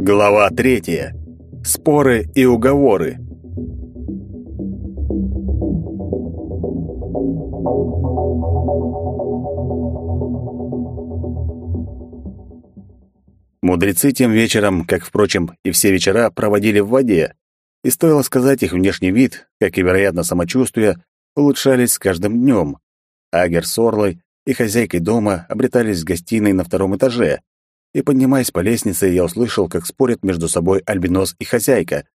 Глава третья. Споры и уговоры. Мудрецы тем вечером, как, впрочем, и все вечера, проводили в воде. И стоило сказать, их внешний вид, как и, вероятно, самочувствие, улучшались с каждым днем. Агер с Орлой и хозяйкой дома обретались в гостиной на втором этаже. И, поднимаясь по лестнице, я услышал, как спорят между собой Альбинос и хозяйка.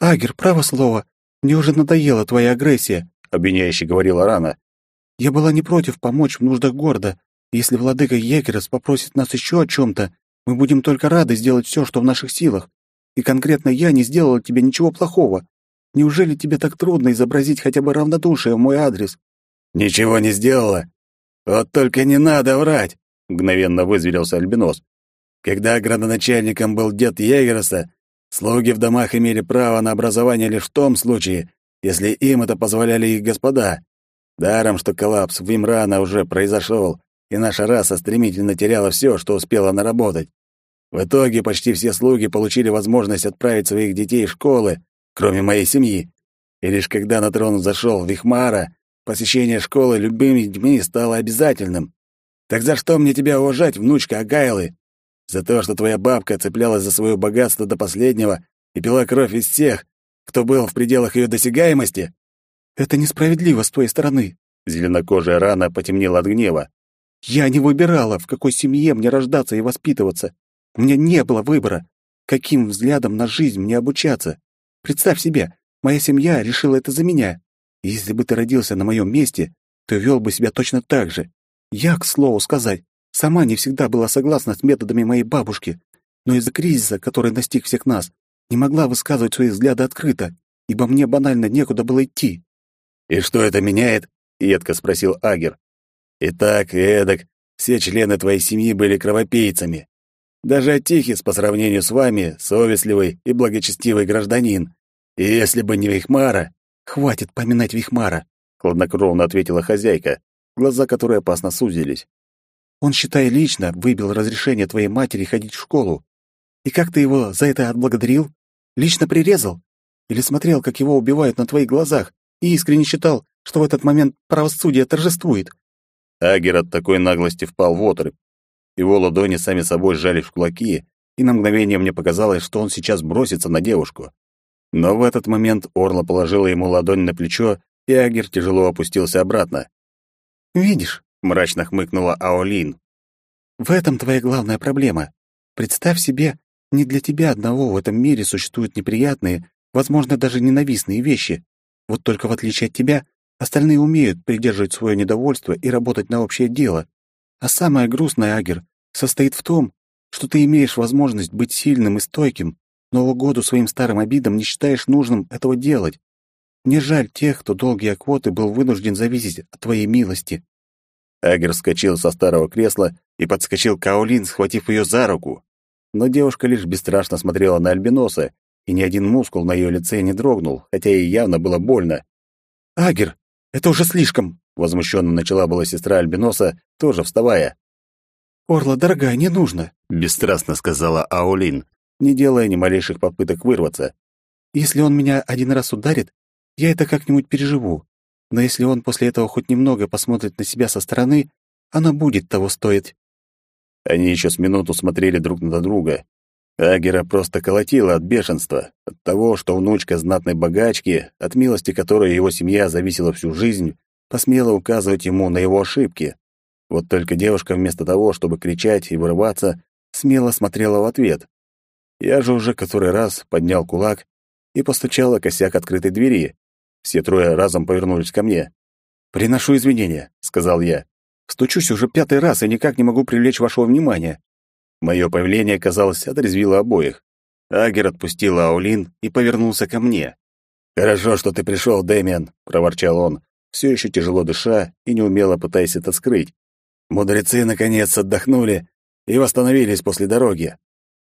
«Агер, право слово, мне уже надоела твоя агрессия», — обвиняюще говорила Рана. «Я была не против помочь в нуждах города. Если владыка Егерас попросит нас еще о чем-то, мы будем только рады сделать все, что в наших силах. И конкретно я не сделала тебе ничего плохого. Неужели тебе так трудно изобразить хотя бы равнодушие в мой адрес?» «Ничего не сделала. Вот только не надо врать!» — мгновенно вызверился Альбинос. «Когда градоначальником был дед Егерса, слуги в домах имели право на образование лишь в том случае, если им это позволяли их господа. Даром, что коллапс в Вимрана уже произошел, и наша раса стремительно теряла все, что успела наработать. В итоге почти все слуги получили возможность отправить своих детей в школы, кроме моей семьи. И лишь когда на трон зашел Вихмара, посещение школы любыми детьми стало обязательным. Так за что мне тебя уважать, внучка Агайлы? За то, что твоя бабка цеплялась за свое богатство до последнего и пила кровь из всех, кто был в пределах ее досягаемости? Это несправедливо с твоей стороны. Зеленокожая рана потемнела от гнева. Я не выбирала, в какой семье мне рождаться и воспитываться. У меня не было выбора, каким взглядом на жизнь мне обучаться. Представь себе, моя семья решила это за меня. Если бы ты родился на моем месте, то вел бы себя точно так же. Я, к слову сказать, сама не всегда была согласна с методами моей бабушки, но из-за кризиса, который настиг всех нас, не могла высказывать свои взгляды открыто, ибо мне банально некуда было идти. «И что это меняет?» — едко спросил Агер. И так, и эдак, все члены твоей семьи были кровопийцами. Даже Атихис по сравнению с вами совестливый и благочестивый гражданин. И если бы не Вихмара... «Хватит поминать Вихмара», — хладнокровно ответила хозяйка, глаза которой опасно сузились. «Он, считай, лично выбил разрешение твоей матери ходить в школу. И как ты его за это отблагодарил? Лично прирезал? Или смотрел, как его убивают на твоих глазах, и искренне считал, что в этот момент правосудие торжествует?» Агер от такой наглости впал в отрыв. Его ладони сами собой сжались в кулаки, и на мгновение мне показалось, что он сейчас бросится на девушку. Но в этот момент Орла положила ему ладонь на плечо, и Агер тяжело опустился обратно. «Видишь», — мрачно хмыкнула Аолин, — «в этом твоя главная проблема. Представь себе, не для тебя одного в этом мире существуют неприятные, возможно, даже ненавистные вещи. Вот только в отличие от тебя, Остальные умеют придерживать свое недовольство и работать на общее дело. А самое грустное, Агер, состоит в том, что ты имеешь возможность быть сильным и стойким, но в угоду своим старым обидам не считаешь нужным этого делать. Мне жаль тех, кто долгие оквоты был вынужден зависеть от твоей милости». Агер вскочил со старого кресла и подскочил к Аулин, схватив ее за руку. Но девушка лишь бесстрашно смотрела на Альбиноса, и ни один мускул на ее лице не дрогнул, хотя ей явно было больно. «Агер, это уже слишком, возмущенно начала была сестра Альбиноса, тоже вставая. Орла, дорогая, не нужно, бесстрастно сказала Аулин, не делая ни малейших попыток вырваться. Если он меня один раз ударит, я это как-нибудь переживу. Но если он после этого хоть немного посмотрит на себя со стороны, она будет того стоить. Они еще с минуту смотрели друг на друга, Агера просто колотила от бешенства, от того, что внучка знатной богачки, от милости которой его семья зависела всю жизнь, посмела указывать ему на его ошибки. Вот только девушка вместо того, чтобы кричать и вырываться, смело смотрела в ответ. Я же уже который раз поднял кулак и постучал о косяк открытой двери. Все трое разом повернулись ко мне. «Приношу извинения», — сказал я. «Стучусь уже пятый раз и никак не могу привлечь вашего внимания. Мое появление, казалось, отрезвило обоих. Агер отпустил Аулин и повернулся ко мне. «Хорошо, что ты пришел, Дэмиан», — проворчал он, все еще тяжело дыша и неумело пытаясь это скрыть. «Мудрецы, наконец, отдохнули и восстановились после дороги.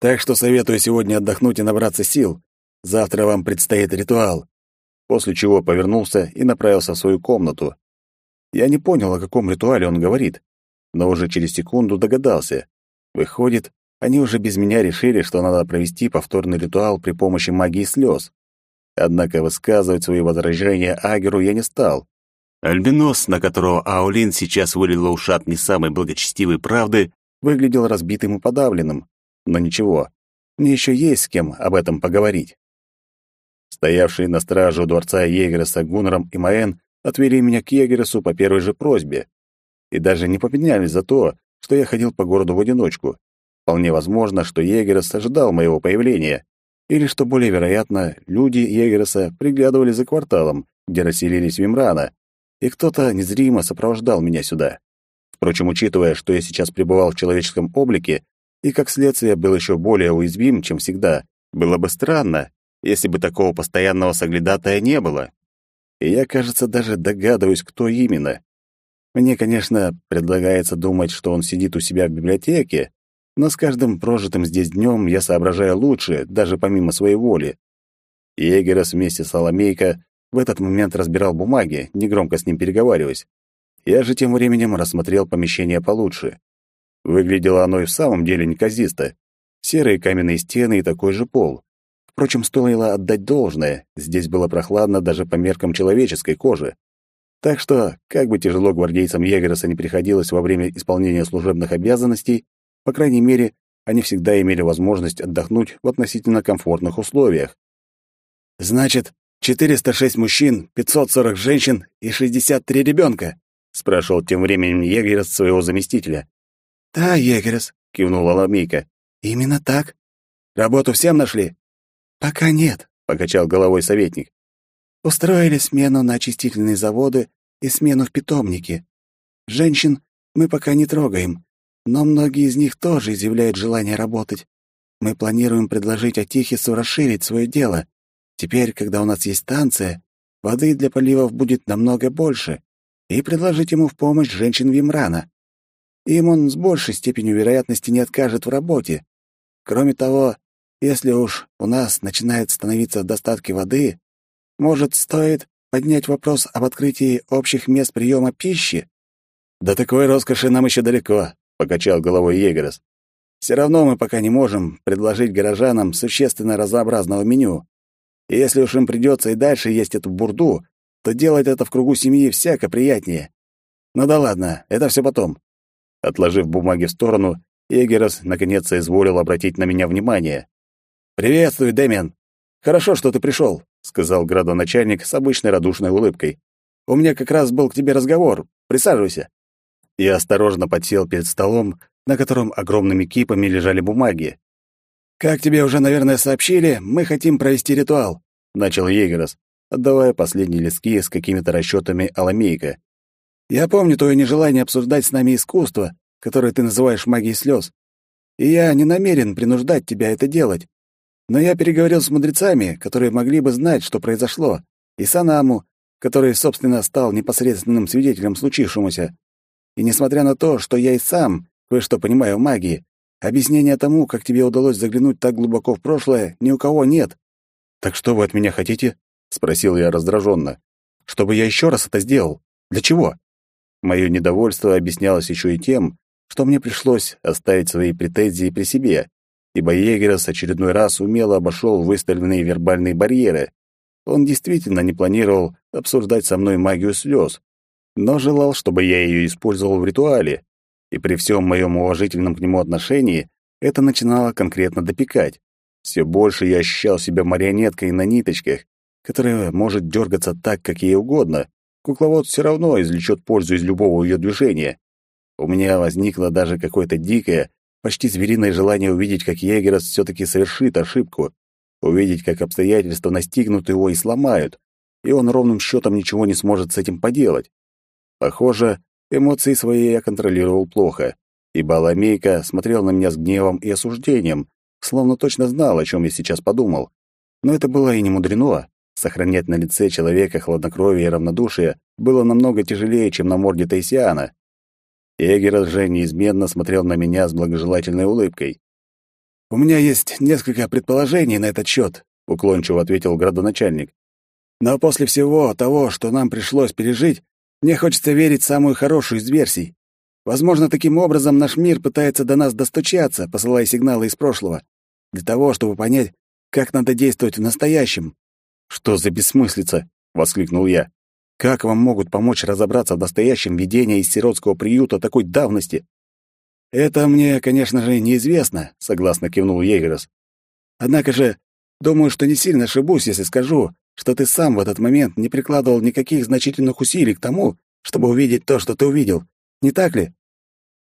Так что советую сегодня отдохнуть и набраться сил. Завтра вам предстоит ритуал». после чего повернулся и направился в свою комнату. Я не понял, о каком ритуале он говорит, но уже через секунду догадался. Выходит, они уже без меня решили, что надо провести повторный ритуал при помощи магии слез. Однако высказывать свои возражения Агеру я не стал. Альбинос, на которого Аулин сейчас вылила ушат не самой благочестивой правды, выглядел разбитым и подавленным. Но ничего, мне еще есть с кем об этом поговорить. Стоявшие на страже у дворца Егереса Гуннером и Маэн отвели меня к Егересу по первой же просьбе. И даже не попенялись за то, что я ходил по городу в одиночку. Вполне возможно, что Егерес ожидал моего появления, или, что более вероятно, люди Егереса приглядывали за кварталом, где расселились Вимрана, и кто-то незримо сопровождал меня сюда. Впрочем, учитывая, что я сейчас пребывал в человеческом облике и, как следствие, был еще более уязвим, чем всегда, было бы странно, если бы такого постоянного соглядатая не было. И я, кажется, даже догадываюсь, кто именно. Мне, конечно, предлагается думать, что он сидит у себя в библиотеке, но с каждым прожитым здесь днем я соображаю лучше, даже помимо своей воли. Егерас вместе с Соломейко в этот момент разбирал бумаги, негромко с ним переговариваясь. Я же тем временем рассмотрел помещение получше. Выглядело оно и в самом деле неказисто. Серые каменные стены и такой же пол. Впрочем, стоило отдать должное, здесь было прохладно даже по меркам человеческой кожи. Так что, как бы тяжело гвардейцам Егераса не приходилось во время исполнения служебных обязанностей, по крайней мере, они всегда имели возможность отдохнуть в относительно комфортных условиях. «Значит, 406 мужчин, 540 женщин и 63 ребенка?» — спрашивал тем временем Егерес своего заместителя. «Да, Егерес», — кивнула Ламейка. «Именно так. Работу всем нашли?» «Пока нет», — покачал головой советник. «Устроили смену на очистительные заводы и смену в питомнике. Женщин мы пока не трогаем, но многие из них тоже изъявляют желание работать. Мы планируем предложить Атихису расширить свое дело. Теперь, когда у нас есть станция, воды для поливов будет намного больше, и предложить ему в помощь женщин Вимрана. Им он с большей степенью вероятности не откажет в работе. Кроме того, если уж у нас начинает становиться достатки воды, может, стоит поднять вопрос об открытии общих мест приема пищи? До такой роскоши нам еще далеко, покачал головой Егерес. Все равно мы пока не можем предложить горожанам существенно разнообразного меню. И если уж им придется и дальше есть эту бурду, то делать это в кругу семьи всяко приятнее. Ну да ладно, это все потом. Отложив бумаги в сторону, Егерес наконец изволил обратить на меня внимание. «Приветствую, Дэмиан. Хорошо, что ты пришел», — сказал градоначальник с обычной радушной улыбкой. «У меня как раз был к тебе разговор. Присаживайся». Я осторожно подсел перед столом, на котором огромными кипами лежали бумаги. «Как тебе уже, наверное, сообщили, мы хотим провести ритуал», — начал Егерос, отдавая последние листки с какими-то расчетами Аламейка. «Я помню твое нежелание обсуждать с нами искусство, которое ты называешь магией слез, и я не намерен принуждать тебя это делать. Но я переговорил с мудрецами, которые могли бы знать, что произошло, и с Анаму, который, собственно, стал непосредственным свидетелем случившемуся. И несмотря на то, что я и сам кое-что понимаю в магии, объяснения тому, как тебе удалось заглянуть так глубоко в прошлое, ни у кого нет. «Так что вы от меня хотите?» — спросил я раздраженно. «Чтобы я еще раз это сделал? Для чего?» Мое недовольство объяснялось еще и тем, что мне пришлось оставить свои претензии при себе, ибо Егерас очередной раз умело обошел выставленные вербальные барьеры. Он действительно не планировал обсуждать со мной магию слез, но желал, чтобы я ее использовал в ритуале, и при всем моем уважительном к нему отношении это начинало конкретно допекать. Все больше я ощущал себя марионеткой на ниточках, которая может дергаться так, как ей угодно. Кукловод все равно извлечет пользу из любого ее движения. У меня возникло даже какое-то дикое, почти звериное желание увидеть, как Егерос все-таки совершит ошибку, увидеть, как обстоятельства настигнут его и сломают, и он ровным счетом ничего не сможет с этим поделать. Похоже, эмоции свои я контролировал плохо, ибо Ламейка смотрел на меня с гневом и осуждением, словно точно знал, о чем я сейчас подумал. Но это было и не мудрено. Сохранять на лице человека хладнокровие и равнодушие было намного тяжелее, чем на морде Тайсиана. Егер же неизменно смотрел на меня с благожелательной улыбкой. «У меня есть несколько предположений на этот счет», — уклончиво ответил градоначальник. Но после всего того, что нам пришлось пережить, мне хочется верить в самую хорошую из версий. Возможно, таким образом наш мир пытается до нас достучаться, посылая сигналы из прошлого, для того, чтобы понять, как надо действовать в настоящем. «Что за бессмыслица?» — воскликнул я. «Как вам могут помочь разобраться в настоящем видении из сиротского приюта такой давности?» «Это мне, конечно же, неизвестно», — согласно кивнул Егерос. «Однако же, думаю, что не сильно ошибусь, если скажу, что ты сам в этот момент не прикладывал никаких значительных усилий к тому, чтобы увидеть то, что ты увидел. Не так ли?»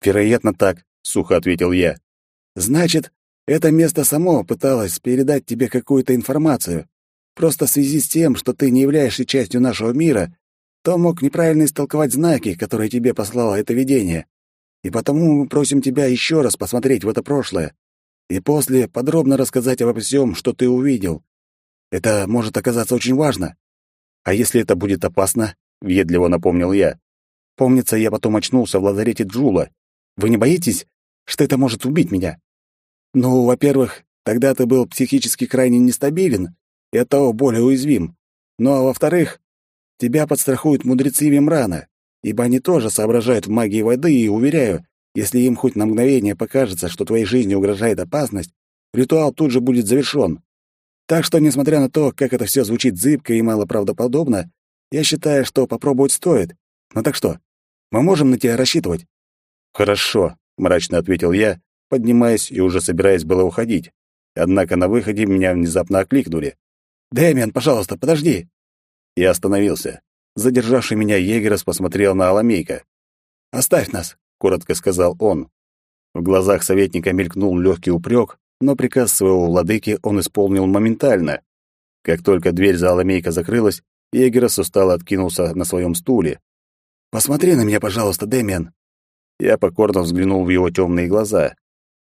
«Вероятно, так», — сухо ответил я. «Значит, это место само пыталось передать тебе какую-то информацию. Просто в связи с тем, что ты не являешься частью нашего мира, то мог неправильно истолковать знаки, которые тебе послало это видение. И потому мы просим тебя еще раз посмотреть в это прошлое и после подробно рассказать обо всем, что ты увидел. Это может оказаться очень важно. А если это будет опасно? Ведливо напомнил я. Помнится, я потом очнулся в лазарете Джула. Вы не боитесь, что это может убить меня? Ну, во-первых, тогда ты был психически крайне нестабилен и оттого более уязвим. Ну а во-вторых, тебя подстрахуют мудрецы Вимрана, ибо они тоже соображают в магии воды и, уверяю, если им хоть на мгновение покажется, что твоей жизни угрожает опасность, ритуал тут же будет завершён. Так что, несмотря на то, как это все звучит зыбко и малоправдоподобно, я считаю, что попробовать стоит. Ну так что, мы можем на тебя рассчитывать? Хорошо, мрачно ответил я поднимаясь и уже собираясь было уходить. Однако на выходе меня внезапно окликнули. «Дэмиан, пожалуйста, подожди!» Я остановился. Задержавший меня егерос посмотрел на Аламейка. «Оставь нас», — коротко сказал он. В глазах советника мелькнул легкий упрек, но приказ своего владыки он исполнил моментально. Как только дверь за Аламейка закрылась, егерос устало откинулся на своем стуле. «Посмотри на меня, пожалуйста, Дэмиан». Я покорно взглянул в его темные глаза.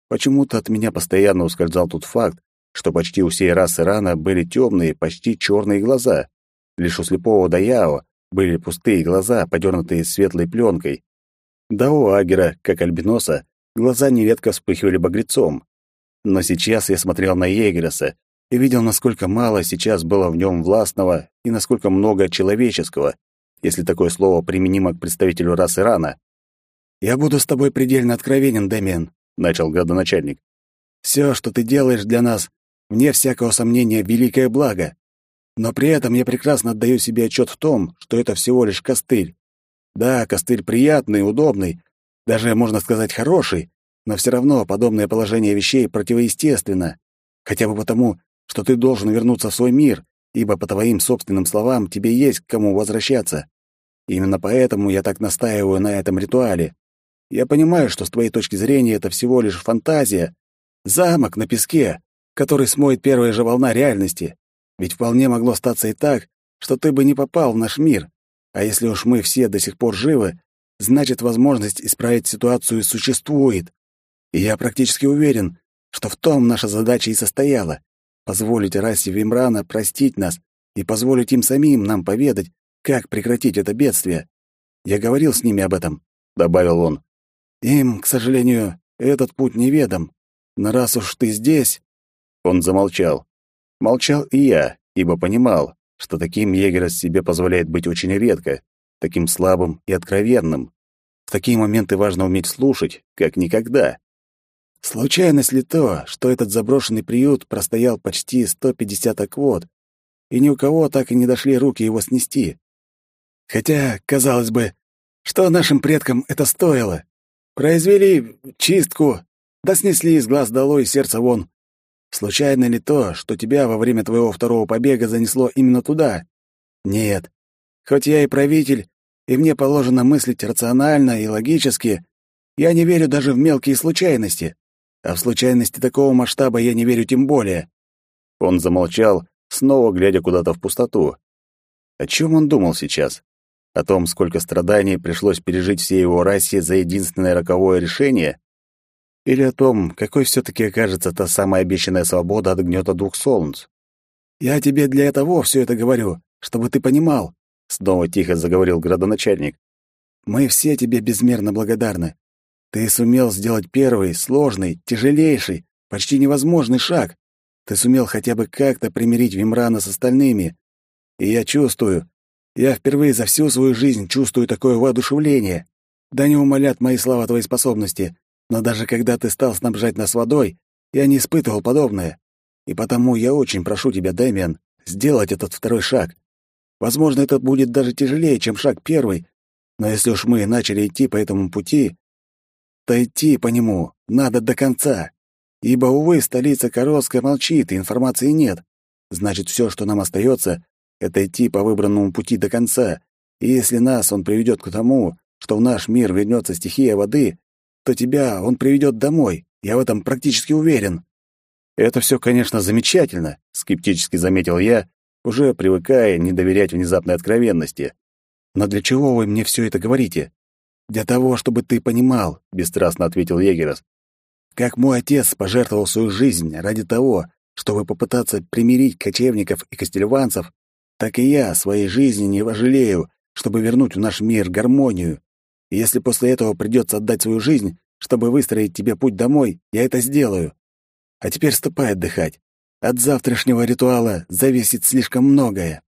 Почему-то от меня постоянно ускользал тот факт, что почти у всей расы Рана были темные, почти черные глаза. Лишь у слепого Даяо были пустые глаза, подернутые светлой пленкой. Да у Агера, как альбиноса, глаза нередко вспыхивали багрецом. Но сейчас я смотрел на Егереса и видел, насколько мало сейчас было в нем властного и насколько много человеческого, если такое слово применимо к представителю расы Рана. «Я буду с тобой предельно откровенен, Дэмиен», — начал градоначальник. «Все, что ты делаешь для нас, вне всякого сомнения, великое благо. Но при этом я прекрасно отдаю себе отчет в том, что это всего лишь костыль. Да, костыль приятный, удобный, даже, можно сказать, хороший, но все равно подобное положение вещей противоестественно. Хотя бы потому, что ты должен вернуться в свой мир, ибо, по твоим собственным словам, тебе есть к кому возвращаться. Именно поэтому я так настаиваю на этом ритуале. Я понимаю, что с твоей точки зрения это всего лишь фантазия, замок на песке, который смоет первая же волна реальности. Ведь вполне могло статься и так, что ты бы не попал в наш мир. А если уж мы все до сих пор живы, значит, возможность исправить ситуацию существует. И я практически уверен, что в том наша задача и состояла — позволить расе Вимрана простить нас и позволить им самим нам поведать, как прекратить это бедствие. Я говорил с ними об этом, — добавил он. Им, к сожалению, этот путь неведом. Но раз уж ты здесь...» Он замолчал. Молчал и я, ибо понимал, что таким егерос себе позволяет быть очень редко, таким слабым и откровенным. В такие моменты важно уметь слушать, как никогда. Случайность ли то, что этот заброшенный приют простоял почти 150 аквот, и ни у кого так и не дошли руки его снести? Хотя, казалось бы, что нашим предкам это стоило? Произвели чистку, да снесли из глаз долой и сердца вон. Случайно ли то, что тебя во время твоего второго побега занесло именно туда? Нет. Хоть я и правитель, и мне положено мыслить рационально и логически, я не верю даже в мелкие случайности. А в случайности такого масштаба я не верю тем более. Он замолчал, снова глядя куда-то в пустоту. О чем он думал сейчас? О том, сколько страданий пришлось пережить всей его расе за единственное роковое решение? Или о том, какой все-таки окажется та самая обещанная свобода от гнета двух солнц? «Я тебе для этого все это говорю, чтобы ты понимал», — снова тихо заговорил градоначальник. «Мы все тебе безмерно благодарны. Ты сумел сделать первый, сложный, тяжелейший, почти невозможный шаг. Ты сумел хотя бы как-то примирить Вимрана с остальными. И я чувствую, я впервые за всю свою жизнь чувствую такое воодушевление. Да не умолят мои слова твоей способности, но даже когда ты стал снабжать нас водой, я не испытывал подобное. И потому я очень прошу тебя, Дэмиан, сделать этот второй шаг. Возможно, это будет даже тяжелее, чем шаг первый, но если уж мы начали идти по этому пути, то идти по нему надо до конца. Ибо, увы, столица Коровская молчит, и информации нет. Значит, все, что нам остается, это идти по выбранному пути до конца. И если нас он приведет к тому, что в наш мир вернется стихия воды, то тебя он приведет домой. Я в этом практически уверен. Это все, конечно, замечательно, скептически заметил я, уже привыкая не доверять внезапной откровенности. Но для чего вы мне все это говорите? Для того, чтобы ты понимал, бесстрастно ответил Егерос. Как мой отец пожертвовал свою жизнь ради того, чтобы попытаться примирить кочевников и костельванцев, так и я своей жизни не вожалею, чтобы вернуть в наш мир гармонию. И если после этого придется отдать свою жизнь, чтобы выстроить тебе путь домой, я это сделаю. А теперь ступай отдыхать. От завтрашнего ритуала зависит слишком многое.